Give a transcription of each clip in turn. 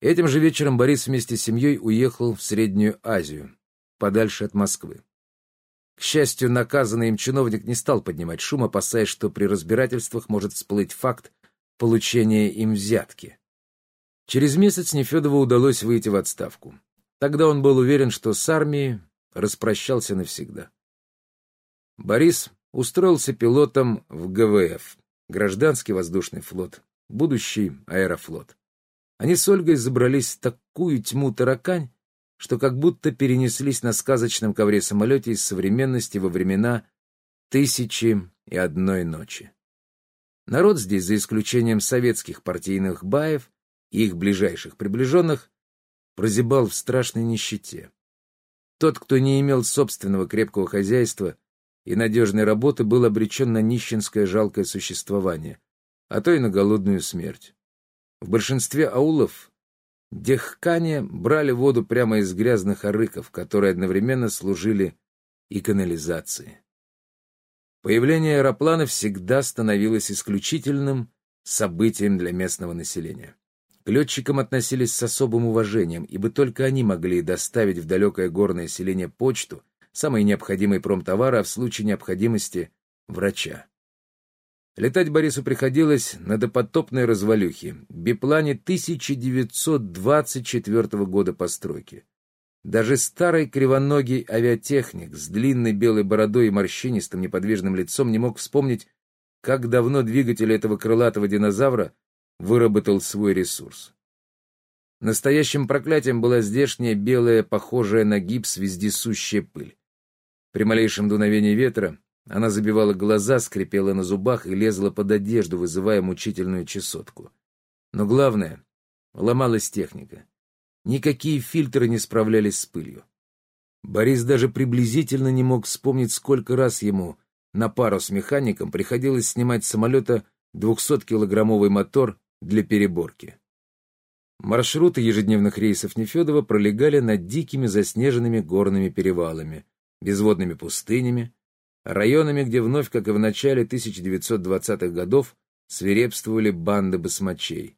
Этим же вечером Борис вместе с семьей уехал в Среднюю Азию, подальше от Москвы. К счастью, наказанный им чиновник не стал поднимать шум, опасаясь, что при разбирательствах может всплыть факт получения им взятки. Через месяц Нефедову удалось выйти в отставку. Тогда он был уверен, что с армией распрощался навсегда. Борис устроился пилотом в ГВФ, гражданский воздушный флот, будущий аэрофлот. Они с Ольгой забрались в такую тьму таракань, что как будто перенеслись на сказочном ковре-самолете из современности во времена «Тысячи и одной ночи». Народ здесь, за исключением советских партийных баев и их ближайших приближенных, прозябал в страшной нищете. Тот, кто не имел собственного крепкого хозяйства и надежной работы, был обречен на нищенское жалкое существование, а то и на голодную смерть. В большинстве аулов Дехкане брали воду прямо из грязных арыков, которые одновременно служили и канализацией. Появление аэроплана всегда становилось исключительным событием для местного населения. К летчикам относились с особым уважением, ибо только они могли доставить в далекое горное селение почту, самые необходимые промтовары, а в случае необходимости — врача. Летать Борису приходилось на допотопной развалюхе, биплане 1924 года постройки. Даже старый кривоногий авиатехник с длинной белой бородой и морщинистым неподвижным лицом не мог вспомнить, как давно двигатель этого крылатого динозавра выработал свой ресурс. Настоящим проклятием была здешняя белая, похожая на гипс, вездесущая пыль. При малейшем дуновении ветра она забивала глаза, скрипела на зубах и лезла под одежду, вызывая мучительную чесотку. Но главное — ломалась техника. Никакие фильтры не справлялись с пылью. Борис даже приблизительно не мог вспомнить, сколько раз ему на пару с механиком приходилось снимать с самолета 200-килограммовый мотор для переборки. Маршруты ежедневных рейсов Нефедова пролегали над дикими заснеженными горными перевалами, безводными пустынями, районами, где вновь, как и в начале 1920-х годов, свирепствовали банды басмачей.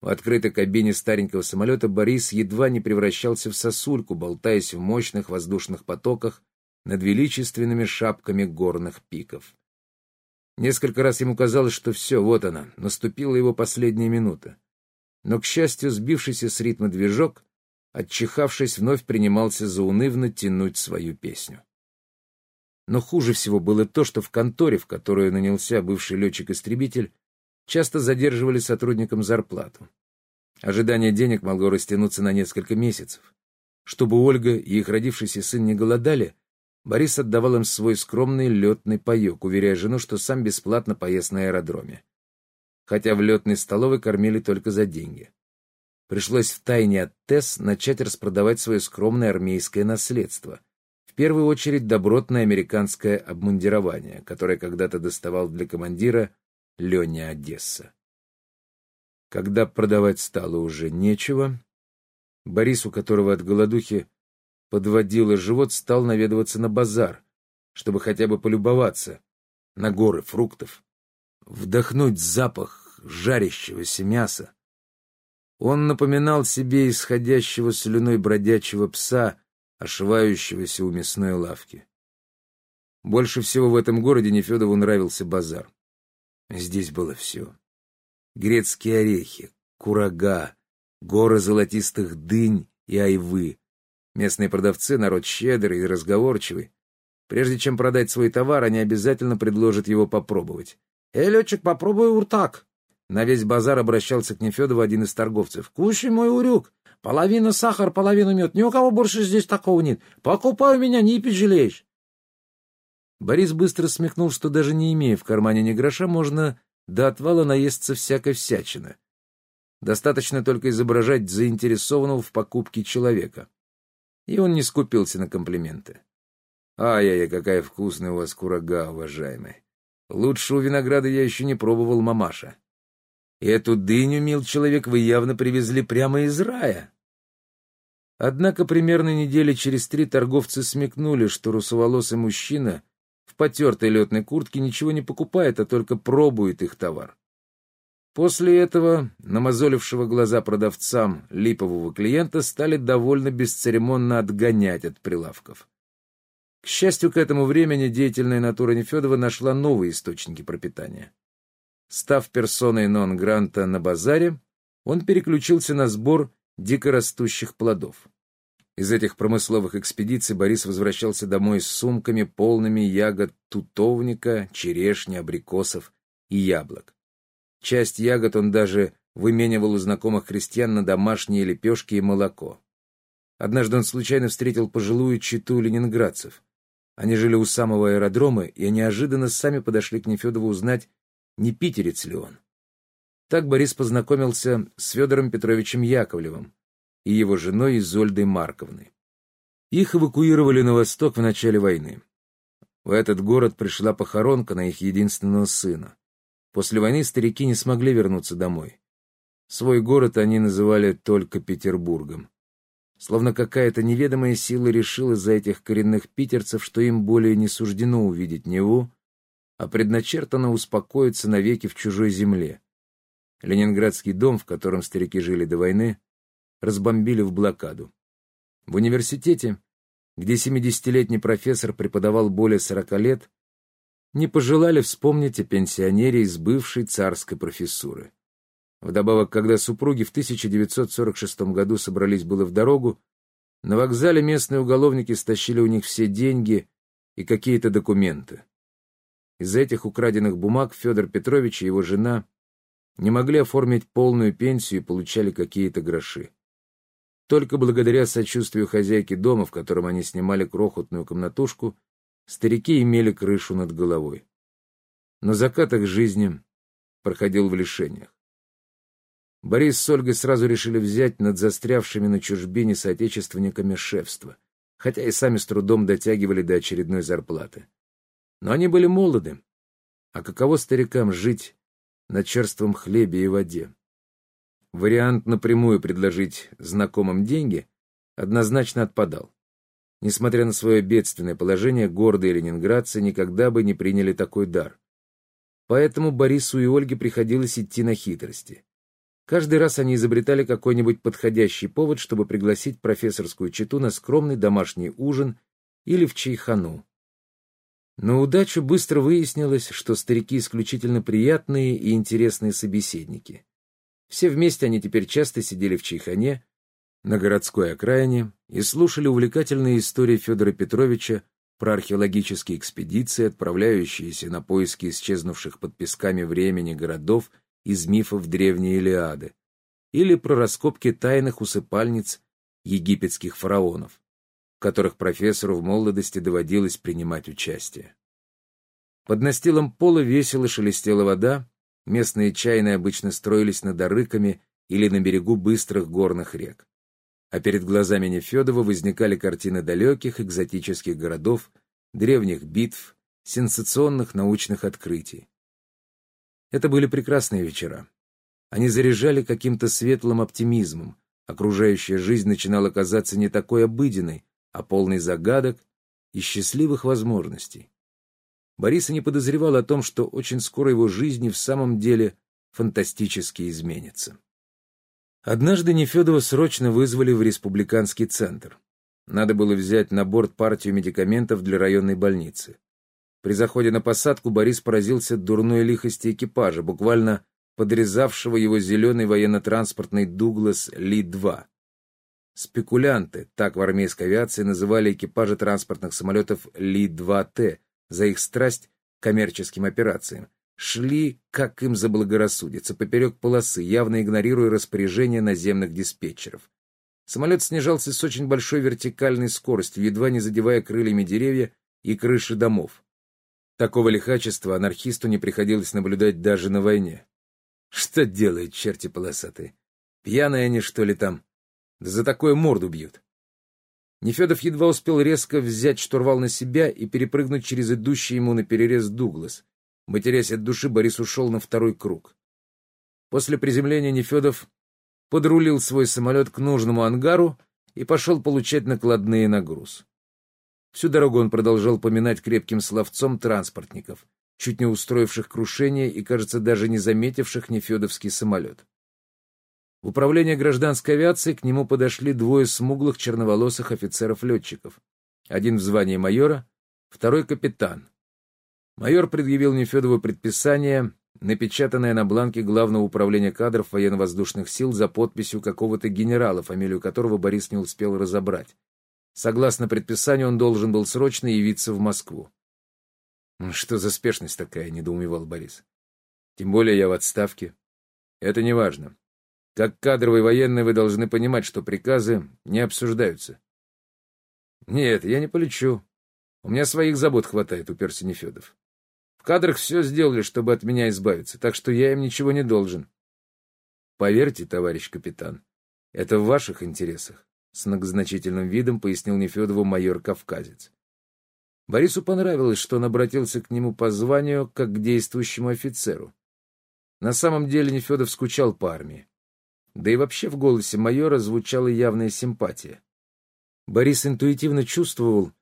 В открытой кабине старенького самолета Борис едва не превращался в сосульку, болтаясь в мощных воздушных потоках над величественными шапками горных пиков. Несколько раз ему казалось, что все, вот она, наступила его последняя минута. Но, к счастью, сбившийся с ритма движок, отчихавшись, вновь принимался заунывно тянуть свою песню. Но хуже всего было то, что в конторе, в которую нанялся бывший летчик-истребитель, часто задерживали сотрудникам зарплату. Ожидание денег могло растянуться на несколько месяцев. Чтобы Ольга и их родившийся сын не голодали, Борис отдавал им свой скромный летный паек, уверяя жену, что сам бесплатно поест на аэродроме. Хотя в летной столовой кормили только за деньги. Пришлось втайне от ТЭС начать распродавать свое скромное армейское наследство — в первую очередь добротное американское обмундирование, которое когда-то доставал для командира Леня Одесса. Когда продавать стало уже нечего, Борис, у которого от голодухи подводило живот, стал наведываться на базар, чтобы хотя бы полюбоваться на горы фруктов, вдохнуть запах жарящегося мяса. Он напоминал себе исходящего слюной бродячего пса, ошивающегося у мясной лавки. Больше всего в этом городе Нефедову нравился базар. Здесь было все. Грецкие орехи, курага, горы золотистых дынь и айвы. Местные продавцы — народ щедрый и разговорчивый. Прежде чем продать свой товар, они обязательно предложат его попробовать. «Эй, летчик, попробуй уртак!» На весь базар обращался к Нефедову один из торговцев. «Кушай мой урюк! Половина сахар, половина мед. Ни у кого больше здесь такого нет. Покупай у меня, не пожалеешь. Борис быстро смехнул, что даже не имея в кармане ни гроша, можно до отвала наесться всякой всячины. Достаточно только изображать заинтересованного в покупке человека. И он не скупился на комплименты. «Ай-яй-яй, какая вкусная у вас курага, уважаемый! Лучшего винограда я еще не пробовал, мамаша. Эту дыню, мил человек, вы явно привезли прямо из рая!» Однако примерно недели через три торговцы смекнули, что русоволосый мужчина в потертой летной куртке ничего не покупает, а только пробует их товар. После этого намазолившего глаза продавцам липового клиента стали довольно бесцеремонно отгонять от прилавков. К счастью, к этому времени деятельная натура Нефедова нашла новые источники пропитания. Став персоной нон-гранта на базаре, он переключился на сбор дикорастущих плодов. Из этих промысловых экспедиций Борис возвращался домой с сумками, полными ягод тутовника, черешни, абрикосов и яблок. Часть ягод он даже выменивал у знакомых крестьян на домашние лепешки и молоко. Однажды он случайно встретил пожилую читу ленинградцев. Они жили у самого аэродрома, и неожиданно сами подошли к Нефедову узнать, не питерец ли он. Так Борис познакомился с Федором Петровичем Яковлевым и его женой Изольдой Марковной. Их эвакуировали на восток в начале войны. В этот город пришла похоронка на их единственного сына. После войны старики не смогли вернуться домой. Свой город они называли только Петербургом. Словно какая-то неведомая сила решила из-за этих коренных питерцев, что им более не суждено увидеть Неву, а предначертано успокоиться навеки в чужой земле. Ленинградский дом, в котором старики жили до войны, разбомбили в блокаду. В университете, где 70-летний профессор преподавал более 40 лет, не пожелали вспомнить о пенсионере из бывшей царской профессуры. Вдобавок, когда супруги в 1946 году собрались было в дорогу, на вокзале местные уголовники стащили у них все деньги и какие-то документы. Из этих украденных бумаг Федор Петрович и его жена не могли оформить полную пенсию и получали какие-то гроши. Только благодаря сочувствию хозяйки дома, в котором они снимали крохотную комнатушку, старики имели крышу над головой. Но закат их жизни проходил в лишениях. Борис с Ольгой сразу решили взять над застрявшими на чужбине соотечественниками шефство, хотя и сами с трудом дотягивали до очередной зарплаты. Но они были молоды, а каково старикам жить на черством хлебе и воде? Вариант напрямую предложить знакомым деньги однозначно отпадал. Несмотря на свое бедственное положение, гордые ленинградцы никогда бы не приняли такой дар. Поэтому Борису и Ольге приходилось идти на хитрости. Каждый раз они изобретали какой-нибудь подходящий повод, чтобы пригласить профессорскую читу на скромный домашний ужин или в чайхану. На удачу быстро выяснилось, что старики исключительно приятные и интересные собеседники. Все вместе они теперь часто сидели в чайхане на городской окраине и слушали увлекательные истории Федора Петровича про археологические экспедиции, отправляющиеся на поиски исчезнувших под песками времени городов из мифов древней Илиады, или про раскопки тайных усыпальниц египетских фараонов, в которых профессору в молодости доводилось принимать участие. Под настилом пола весело шелестела вода, местные чайные обычно строились над арыками или на берегу быстрых горных рек. А перед глазами Нефедова возникали картины далеких экзотических городов, древних битв, сенсационных научных открытий. Это были прекрасные вечера. Они заряжали каким-то светлым оптимизмом. Окружающая жизнь начинала казаться не такой обыденной, а полной загадок и счастливых возможностей. Борис не подозревал о том, что очень скоро его жизнь в самом деле фантастически изменится. Однажды Нефедова срочно вызвали в республиканский центр. Надо было взять на борт партию медикаментов для районной больницы. При заходе на посадку Борис поразился дурной лихости экипажа, буквально подрезавшего его зеленый военно-транспортный «Дуглас Ли-2». Спекулянты, так в армейской авиации называли экипажи транспортных самолетов Ли-2Т за их страсть к коммерческим операциям, шли, как им заблагорассудится, поперек полосы, явно игнорируя распоряжения наземных диспетчеров. Самолет снижался с очень большой вертикальной скоростью, едва не задевая крыльями деревья и крыши домов. Такого лихачества анархисту не приходилось наблюдать даже на войне. Что делают черти полосатые? Пьяные они, что ли, там? Да за такое морду бьют. Нефедов едва успел резко взять штурвал на себя и перепрыгнуть через идущий ему на перерез Дуглас. Матерясь от души, Борис ушел на второй круг. После приземления Нефедов подрулил свой самолет к нужному ангару и пошел получать накладные на груз. Всю дорогу он продолжал поминать крепким словцом транспортников. чуть не устроивших крушение и, кажется, даже не заметивших нефедовский самолет. В управление гражданской авиации к нему подошли двое смуглых черноволосых офицеров-летчиков. Один в звании майора, второй — капитан. Майор предъявил Нефедову предписание, напечатанное на бланке Главного управления кадров военно-воздушных сил за подписью какого-то генерала, фамилию которого Борис не успел разобрать. Согласно предписанию, он должен был срочно явиться в Москву. «Что за спешность такая?» — недоумевал Борис. «Тем более я в отставке. Это не важно. Как кадровый военный вы должны понимать, что приказы не обсуждаются. Нет, я не полечу. У меня своих забот хватает, уперся Нефедов. В кадрах все сделали, чтобы от меня избавиться, так что я им ничего не должен. Поверьте, товарищ капитан, это в ваших интересах, с многозначительным видом пояснил Нефедову майор Кавказец. Борису понравилось, что он обратился к нему по званию как к действующему офицеру. На самом деле Нефедов скучал по армии. Да и вообще в голосе майора звучала явная симпатия. Борис интуитивно чувствовал,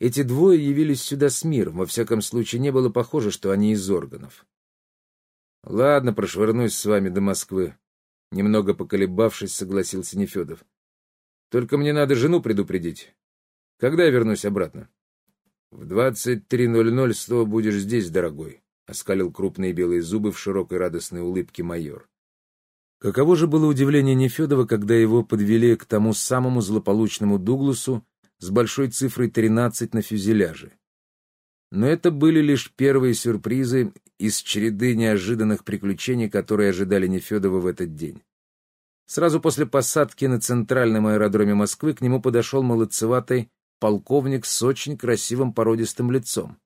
эти двое явились сюда с миром, во всяком случае не было похоже, что они из органов. «Ладно, прошвырнусь с вами до Москвы», — немного поколебавшись, согласился Нефедов. «Только мне надо жену предупредить. Когда я вернусь обратно?» «В двадцать три ноль ноль снова будешь здесь, дорогой», — оскалил крупные белые зубы в широкой радостной улыбке майор. Каково же было удивление Нефедова, когда его подвели к тому самому злополучному Дугласу с большой цифрой 13 на фюзеляже. Но это были лишь первые сюрпризы из череды неожиданных приключений, которые ожидали Нефедова в этот день. Сразу после посадки на центральном аэродроме Москвы к нему подошел молодцеватый полковник с очень красивым породистым лицом.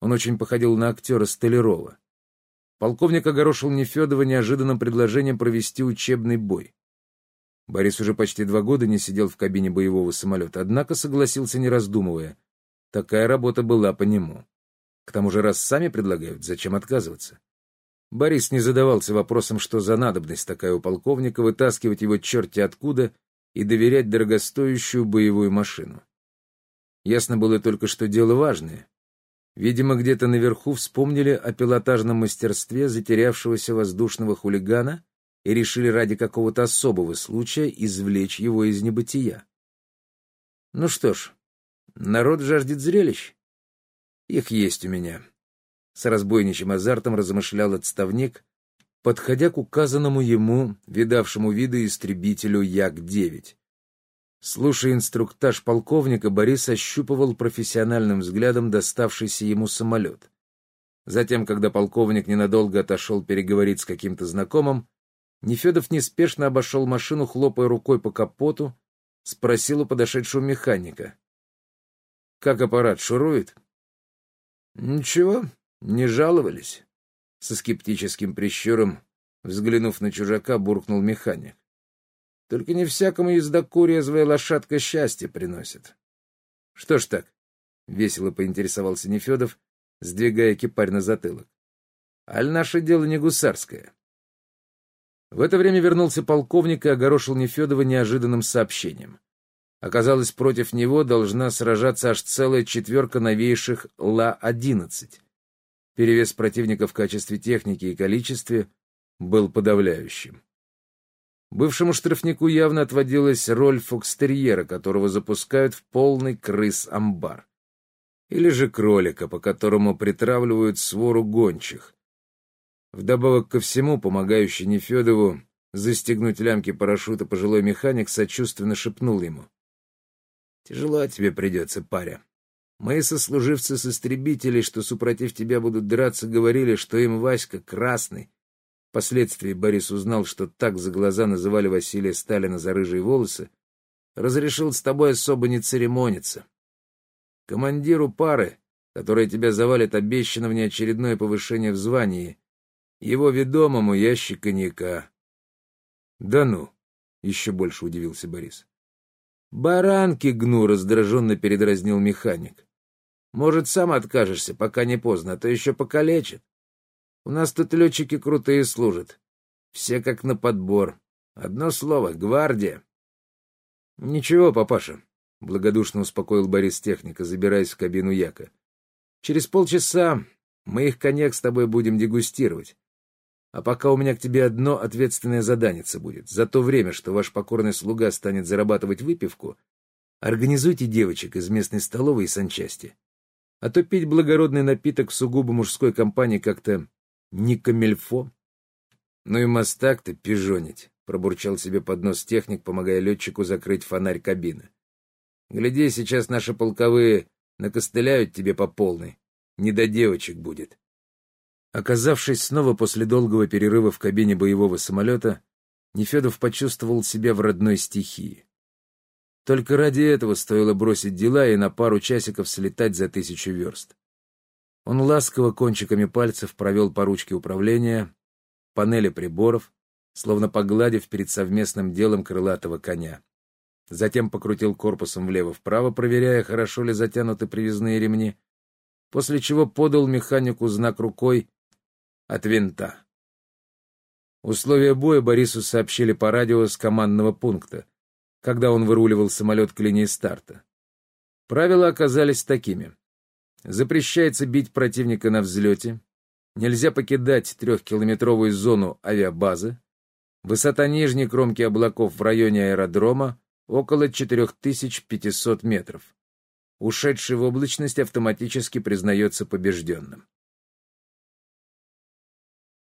Он очень походил на актера Столярова. Полковник огорошил Нефедова неожиданным предложением провести учебный бой. Борис уже почти два года не сидел в кабине боевого самолета, однако согласился, не раздумывая. Такая работа была по нему. К тому же, раз сами предлагают, зачем отказываться? Борис не задавался вопросом, что за надобность такая у полковника вытаскивать его черти откуда и доверять дорогостоящую боевую машину. Ясно было только, что дело важное, Видимо, где-то наверху вспомнили о пилотажном мастерстве затерявшегося воздушного хулигана и решили ради какого-то особого случая извлечь его из небытия. Ну что ж, народ жаждет зрелищ. Их есть у меня. С разбойничьим азартом размышлял отставник, подходя к указанному ему, видавшему виды истребителю Як-9. Слушая инструктаж полковника, Борис ощупывал профессиональным взглядом доставшийся ему самолет. Затем, когда полковник ненадолго отошел переговорить с каким-то знакомым, Нефедов неспешно обошел машину, хлопая рукой по капоту, спросил у подошедшего механика. «Как аппарат шурует?» «Ничего, не жаловались», — со скептическим прищуром, взглянув на чужака, буркнул механик. Только не всякому ездаку резвая лошадка счастье приносит. — Что ж так? — весело поинтересовался Нефедов, сдвигая кипарь на затылок. — Аль наше дело не гусарское. В это время вернулся полковник и огорошил Нефедова неожиданным сообщением. Оказалось, против него должна сражаться аж целая четверка новейших Ла-11. Перевес противника в качестве техники и количестве был подавляющим. Бывшему штрафнику явно отводилась роль фокстерьера, которого запускают в полный крыс-амбар. Или же кролика, по которому притравливают свору гончих. Вдобавок ко всему, помогающий Нефедову застегнуть лямки парашюта пожилой механик сочувственно шепнул ему. «Тяжело тебе придется, паря. Мои сослуживцы с истребителей, что супротив тебя будут драться, говорили, что им Васька красный, Впоследствии Борис узнал, что так за глаза называли Василия Сталина за рыжие волосы, разрешил с тобой особо не церемониться. Командиру пары, которая тебя завалит обещано внеочередное повышение в звании, его ведомому ящик коньяка. — Да ну! — еще больше удивился Борис. — Баранки гну! — раздраженно передразнил механик. — Может, сам откажешься, пока не поздно, а то еще покалечит. У нас тут летчики крутые служат. Все как на подбор. Одно слово — гвардия. — Ничего, папаша, — благодушно успокоил Борис техника, забираясь в кабину Яка. — Через полчаса Мы их коньяк с тобой будем дегустировать. А пока у меня к тебе одно ответственное заданица будет. За то время, что ваш покорный слуга станет зарабатывать выпивку, организуйте девочек из местной столовой и санчасти. А то пить благородный напиток в сугубо мужской компании как-то не камельфо. Ну и мастак-то пижонить, пробурчал себе под нос техник, помогая летчику закрыть фонарь кабины. Гляди, сейчас наши полковые накостыляют тебе по полной. Не до девочек будет. Оказавшись снова после долгого перерыва в кабине боевого самолета, Нефедов почувствовал себя в родной стихии. Только ради этого стоило бросить дела и на пару часиков слетать за тысячу верст. Он ласково кончиками пальцев провел по ручке управления, панели приборов, словно погладив перед совместным делом крылатого коня. Затем покрутил корпусом влево-вправо, проверяя, хорошо ли затянуты привязные ремни, после чего подал механику знак рукой от винта. Условия боя Борису сообщили по радио с командного пункта, когда он выруливал самолет к линии старта. Правила оказались такими. Запрещается бить противника на взлете, нельзя покидать трехкилометровую зону авиабазы, высота нижней кромки облаков в районе аэродрома около 4500 метров. Ушедший в облачность автоматически признается побежденным.